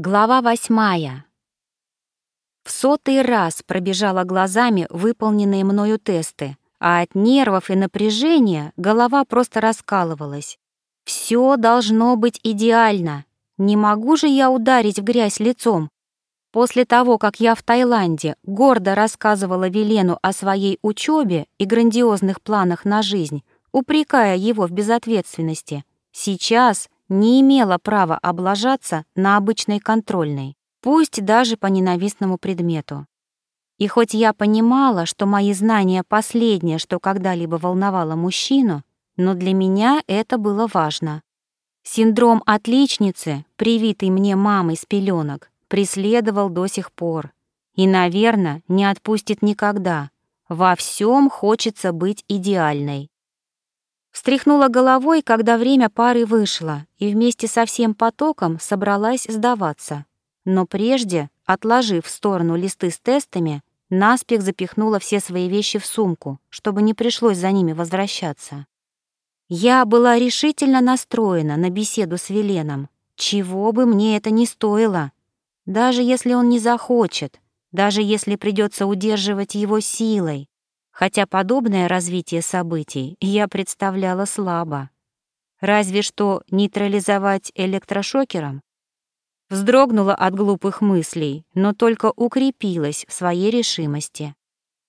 Глава восьмая. В сотый раз пробежала глазами выполненные мною тесты, а от нервов и напряжения голова просто раскалывалась. Все должно быть идеально. Не могу же я ударить в грязь лицом. После того, как я в Таиланде гордо рассказывала Велену о своей учебе и грандиозных планах на жизнь, упрекая его в безответственности, сейчас не имела права облажаться на обычной контрольной, пусть даже по ненавистному предмету. И хоть я понимала, что мои знания последнее, что когда-либо волновало мужчину, но для меня это было важно. Синдром отличницы, привитый мне мамой с пеленок, преследовал до сих пор. И, наверное, не отпустит никогда. Во всем хочется быть идеальной. Встряхнула головой, когда время пары вышло, и вместе со всем потоком собралась сдаваться. Но прежде, отложив в сторону листы с тестами, наспех запихнула все свои вещи в сумку, чтобы не пришлось за ними возвращаться. Я была решительно настроена на беседу с Веленом, чего бы мне это ни стоило. Даже если он не захочет, даже если придется удерживать его силой, хотя подобное развитие событий я представляла слабо. Разве что нейтрализовать электрошокером? Вздрогнула от глупых мыслей, но только укрепилась в своей решимости.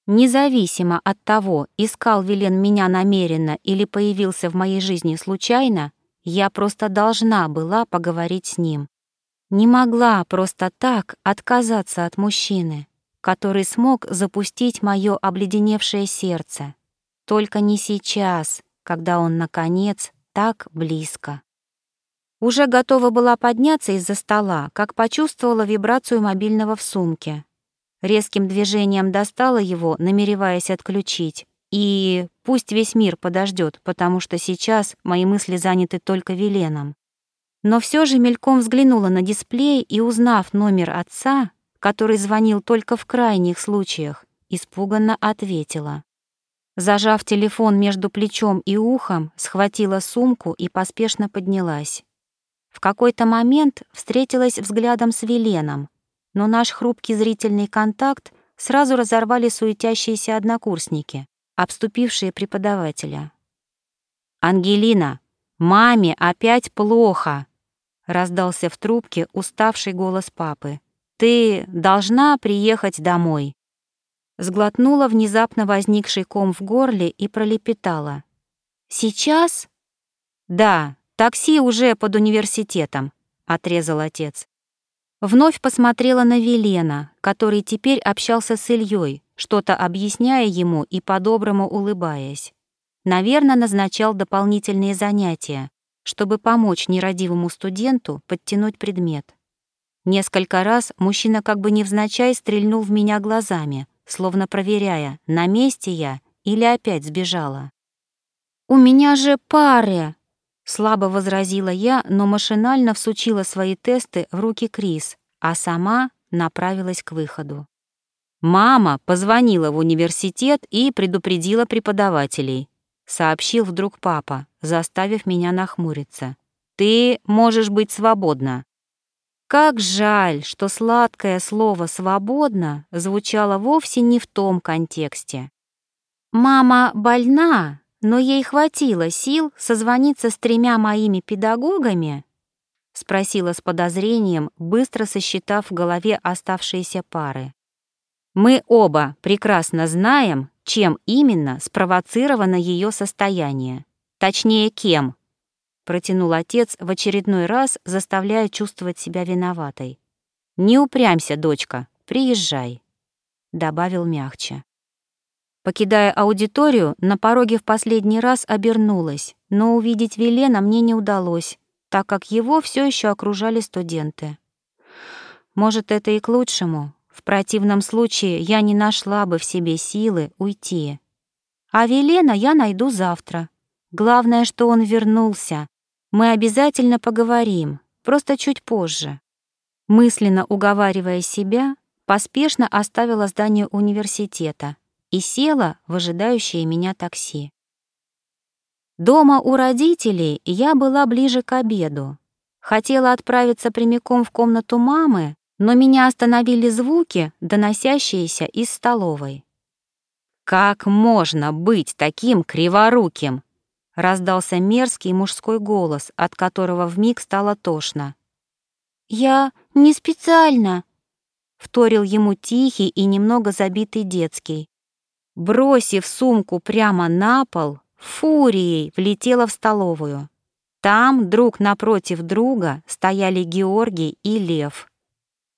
Независимо от того, искал Велен меня намеренно или появился в моей жизни случайно, я просто должна была поговорить с ним. Не могла просто так отказаться от мужчины который смог запустить мое обледеневшее сердце. Только не сейчас, когда он, наконец, так близко. Уже готова была подняться из-за стола, как почувствовала вибрацию мобильного в сумке. Резким движением достала его, намереваясь отключить. И пусть весь мир подождет, потому что сейчас мои мысли заняты только Веленом. Но все же мельком взглянула на дисплей и, узнав номер отца, который звонил только в крайних случаях, испуганно ответила. Зажав телефон между плечом и ухом, схватила сумку и поспешно поднялась. В какой-то момент встретилась взглядом с Веленом, но наш хрупкий зрительный контакт сразу разорвали суетящиеся однокурсники, обступившие преподавателя. «Ангелина, маме опять плохо!» — раздался в трубке уставший голос папы. Ты должна приехать домой. Сглотнула внезапно возникший ком в горле и пролепетала. Сейчас? Да, такси уже под университетом, отрезал отец. Вновь посмотрела на Велена, который теперь общался с Ильей, что-то объясняя ему и по-доброму улыбаясь. Наверное, назначал дополнительные занятия, чтобы помочь нерадивому студенту подтянуть предмет. Несколько раз мужчина как бы невзначай стрельнул в меня глазами, словно проверяя, на месте я или опять сбежала. «У меня же пары!» Слабо возразила я, но машинально всучила свои тесты в руки Крис, а сама направилась к выходу. «Мама позвонила в университет и предупредила преподавателей», сообщил вдруг папа, заставив меня нахмуриться. «Ты можешь быть свободна». Как жаль, что сладкое слово «свободно» звучало вовсе не в том контексте. «Мама больна, но ей хватило сил созвониться с тремя моими педагогами?» — спросила с подозрением, быстро сосчитав в голове оставшиеся пары. «Мы оба прекрасно знаем, чем именно спровоцировано ее состояние. Точнее, кем», протянул отец в очередной раз, заставляя чувствовать себя виноватой. «Не упрямься, дочка, приезжай», — добавил мягче. Покидая аудиторию, на пороге в последний раз обернулась, но увидеть Велена мне не удалось, так как его все еще окружали студенты. Может, это и к лучшему. В противном случае я не нашла бы в себе силы уйти. А Велена я найду завтра. Главное, что он вернулся, мы обязательно поговорим, просто чуть позже. Мысленно уговаривая себя, поспешно оставила здание университета и села в ожидающее меня такси. Дома у родителей я была ближе к обеду. Хотела отправиться прямиком в комнату мамы, но меня остановили звуки, доносящиеся из столовой. «Как можно быть таким криворуким?» — раздался мерзкий мужской голос, от которого вмиг стало тошно. «Я не специально», — вторил ему тихий и немного забитый детский. Бросив сумку прямо на пол, фурией влетела в столовую. Там друг напротив друга стояли Георгий и Лев.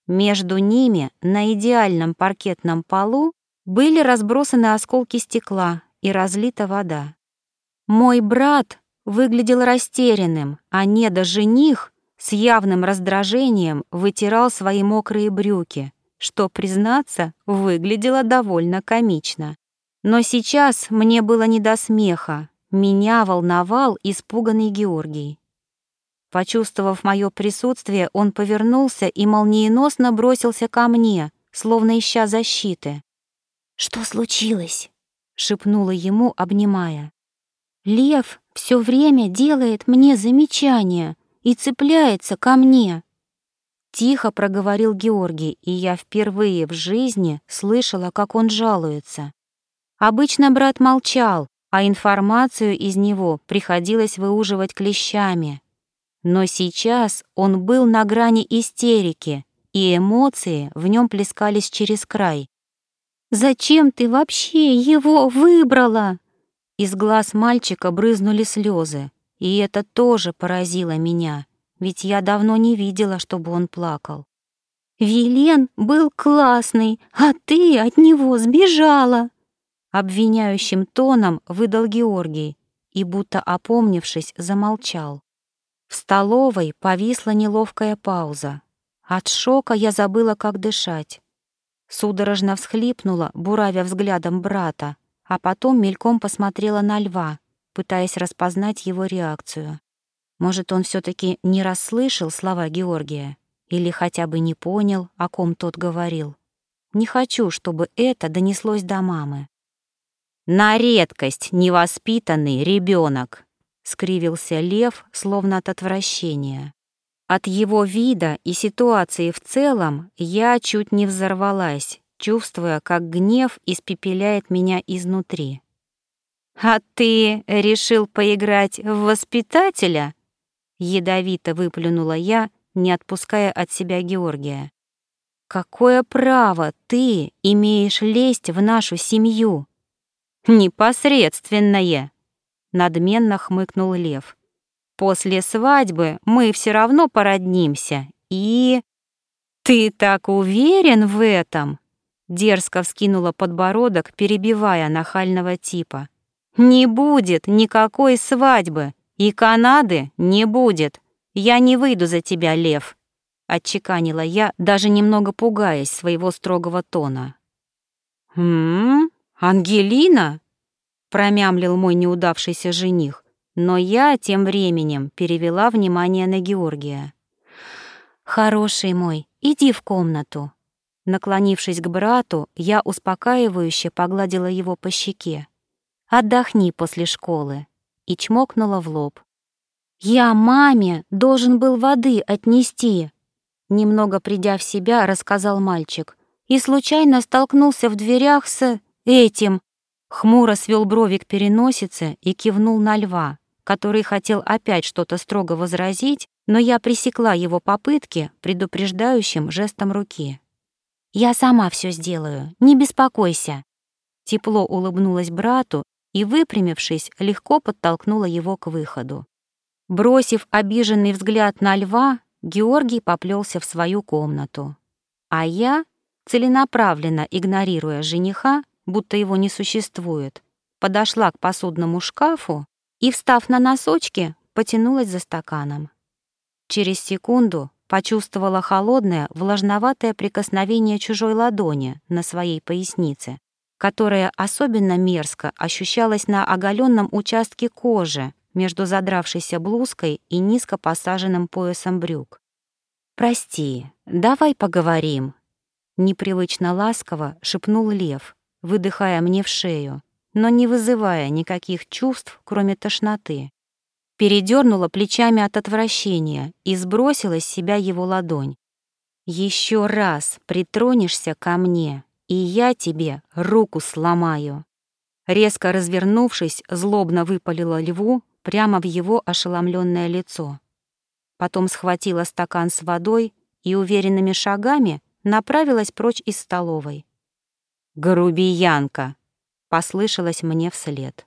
Между ними на идеальном паркетном полу были разбросаны осколки стекла и разлита вода. Мой брат выглядел растерянным, а недо-жених с явным раздражением вытирал свои мокрые брюки, что, признаться, выглядело довольно комично. Но сейчас мне было не до смеха, меня волновал испуганный Георгий. Почувствовав мое присутствие, он повернулся и молниеносно бросился ко мне, словно ища защиты. «Что случилось?» — шепнула ему, обнимая. «Лев все время делает мне замечания и цепляется ко мне». Тихо проговорил Георгий, и я впервые в жизни слышала, как он жалуется. Обычно брат молчал, а информацию из него приходилось выуживать клещами. Но сейчас он был на грани истерики, и эмоции в нем плескались через край. «Зачем ты вообще его выбрала?» Из глаз мальчика брызнули слезы, и это тоже поразило меня, ведь я давно не видела, чтобы он плакал. «Вилен был классный, а ты от него сбежала!» Обвиняющим тоном выдал Георгий и, будто опомнившись, замолчал. В столовой повисла неловкая пауза. От шока я забыла, как дышать. Судорожно всхлипнула, буравя взглядом брата, а потом мельком посмотрела на льва, пытаясь распознать его реакцию. Может, он все таки не расслышал слова Георгия или хотя бы не понял, о ком тот говорил. Не хочу, чтобы это донеслось до мамы. «На редкость невоспитанный ребенок, — скривился лев, словно от отвращения. От его вида и ситуации в целом я чуть не взорвалась, чувствуя, как гнев испепеляет меня изнутри. «А ты решил поиграть в воспитателя?» Ядовито выплюнула я, не отпуская от себя Георгия. «Какое право ты имеешь лезть в нашу семью?» «Непосредственное!» надменно хмыкнул Лев. После свадьбы мы все равно породнимся. И ты так уверен в этом? Дерзко вскинула подбородок, перебивая нахального типа. Не будет никакой свадьбы, и Канады не будет. Я не выйду за тебя, Лев, отчеканила я, даже немного пугаясь своего строгого тона. «М-м, Ангелина?» промямлил мой неудавшийся жених, но я тем временем перевела внимание на Георгия. «Хороший мой, иди в комнату». Наклонившись к брату, я успокаивающе погладила его по щеке. «Отдохни после школы» и чмокнула в лоб. «Я маме должен был воды отнести», немного придя в себя, рассказал мальчик, и случайно столкнулся в дверях с этим, Хмуро свел брови к переносице и кивнул на льва, который хотел опять что-то строго возразить, но я пресекла его попытки предупреждающим жестом руки. «Я сама все сделаю, не беспокойся». Тепло улыбнулась брату и, выпрямившись, легко подтолкнула его к выходу. Бросив обиженный взгляд на льва, Георгий поплелся в свою комнату. А я, целенаправленно игнорируя жениха, будто его не существует, подошла к посудному шкафу и, встав на носочки, потянулась за стаканом. Через секунду почувствовала холодное, влажноватое прикосновение чужой ладони на своей пояснице, которое особенно мерзко ощущалось на оголенном участке кожи между задравшейся блузкой и низко посаженным поясом брюк. «Прости, давай поговорим», — непривычно ласково шепнул Лев, выдыхая мне в шею, но не вызывая никаких чувств, кроме тошноты. Передернула плечами от отвращения и сбросила с себя его ладонь. «Еще раз притронешься ко мне, и я тебе руку сломаю». Резко развернувшись, злобно выпалила льву прямо в его ошеломленное лицо. Потом схватила стакан с водой и уверенными шагами направилась прочь из столовой. «Грубиянка!» — послышалось мне вслед.